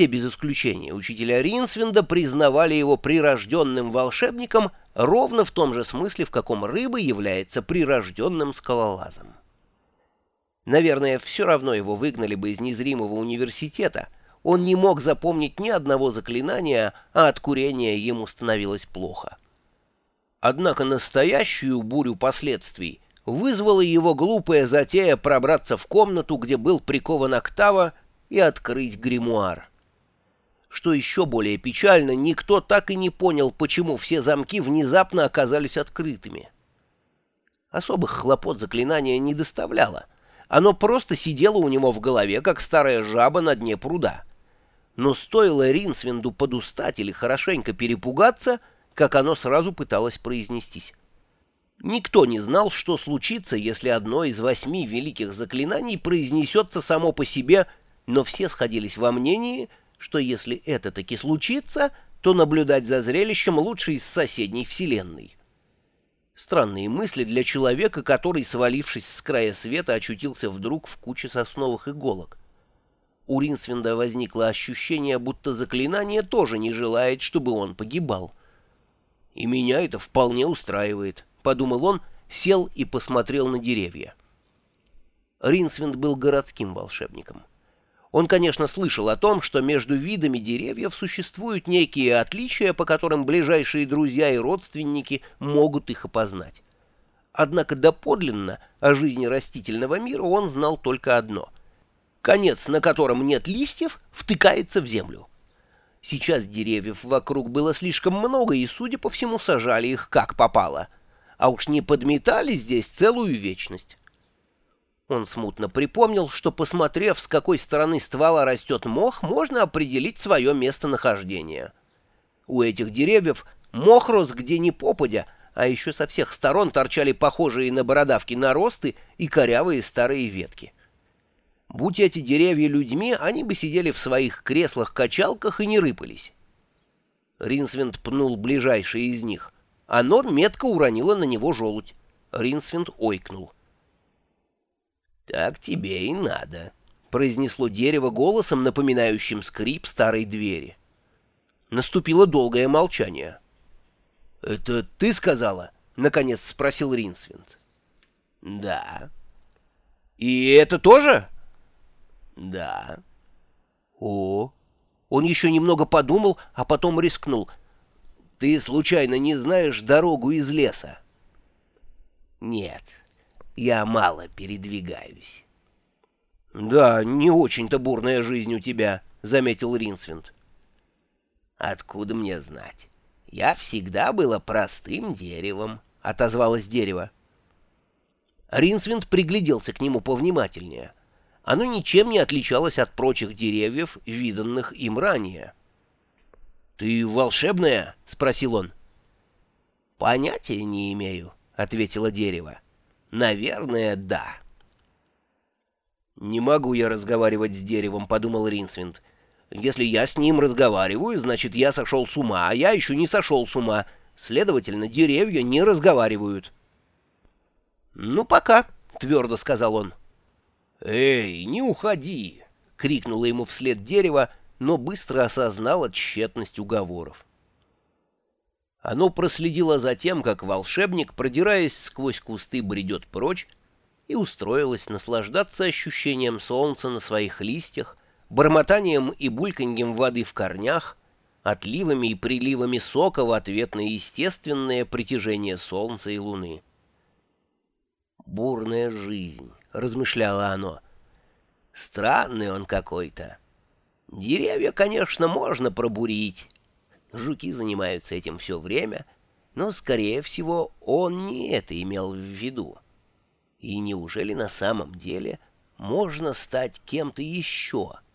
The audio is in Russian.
Все без исключения учителя Ринсвинда признавали его прирожденным волшебником ровно в том же смысле, в каком рыба является прирожденным скалолазом. Наверное, все равно его выгнали бы из незримого университета. Он не мог запомнить ни одного заклинания, а от курения ему становилось плохо. Однако настоящую бурю последствий вызвала его глупая затея пробраться в комнату, где был прикован октава, и открыть гримуар. Что еще более печально, никто так и не понял, почему все замки внезапно оказались открытыми. Особых хлопот заклинания не доставляло. Оно просто сидело у него в голове, как старая жаба на дне пруда. Но стоило Ринсвинду подустать или хорошенько перепугаться, как оно сразу пыталось произнестись. Никто не знал, что случится, если одно из восьми великих заклинаний произнесется само по себе, но все сходились во мнении — что если это таки случится, то наблюдать за зрелищем лучше из соседней вселенной. Странные мысли для человека, который, свалившись с края света, очутился вдруг в куче сосновых иголок. У Ринсвинда возникло ощущение, будто заклинание тоже не желает, чтобы он погибал. «И меня это вполне устраивает», — подумал он, сел и посмотрел на деревья. Ринсвинд был городским волшебником. Он, конечно, слышал о том, что между видами деревьев существуют некие отличия, по которым ближайшие друзья и родственники могут их опознать. Однако доподлинно о жизни растительного мира он знал только одно. Конец, на котором нет листьев, втыкается в землю. Сейчас деревьев вокруг было слишком много, и, судя по всему, сажали их как попало. А уж не подметали здесь целую вечность. Он смутно припомнил, что, посмотрев, с какой стороны ствола растет мох, можно определить свое местонахождение. У этих деревьев мох рос где ни попадя, а еще со всех сторон торчали похожие на бородавки наросты и корявые старые ветки. Будь эти деревья людьми, они бы сидели в своих креслах-качалках и не рыпались. Ринсвинд пнул ближайшее из них. Оно метко уронило на него желудь. Ринсвинд ойкнул. «Так тебе и надо», — произнесло дерево голосом, напоминающим скрип старой двери. Наступило долгое молчание. «Это ты сказала?» — наконец спросил Ринсвинд. «Да». «И это тоже?» «Да». «О». Он еще немного подумал, а потом рискнул. «Ты случайно не знаешь дорогу из леса?» «Нет» я мало передвигаюсь. — Да, не очень-то бурная жизнь у тебя, — заметил Ринсвинд. — Откуда мне знать? Я всегда была простым деревом, — отозвалось дерево. Ринсвинд пригляделся к нему повнимательнее. Оно ничем не отличалось от прочих деревьев, виданных им ранее. — Ты волшебная? — спросил он. — Понятия не имею, — ответило дерево. Наверное, да. «Не могу я разговаривать с деревом», — подумал Ринсвинд. «Если я с ним разговариваю, значит, я сошел с ума, а я еще не сошел с ума. Следовательно, деревья не разговаривают». «Ну, пока», — твердо сказал он. «Эй, не уходи!» — крикнуло ему вслед дерево, но быстро осознало тщетность уговоров. Оно проследило за тем, как волшебник, продираясь сквозь кусты, бредет прочь, и устроилось наслаждаться ощущением солнца на своих листьях, бормотанием и бульканьем воды в корнях, отливами и приливами сока в ответ на естественное притяжение солнца и луны. «Бурная жизнь», — размышляло оно. «Странный он какой-то. Деревья, конечно, можно пробурить». Жуки занимаются этим все время, но, скорее всего, он не это имел в виду. И неужели на самом деле можно стать кем-то еще —